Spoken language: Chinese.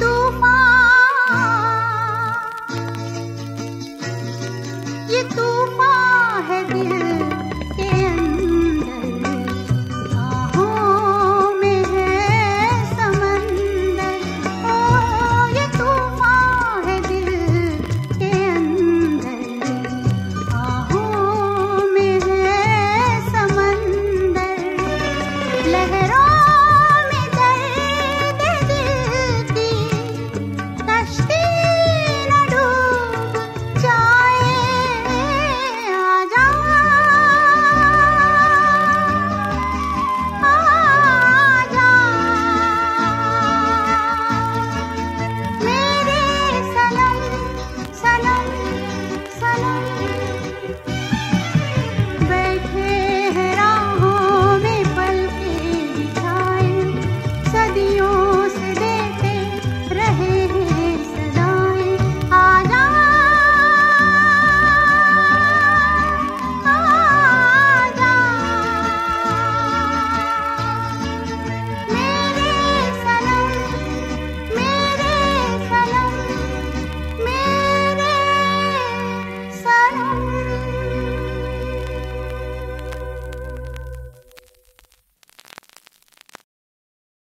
都发。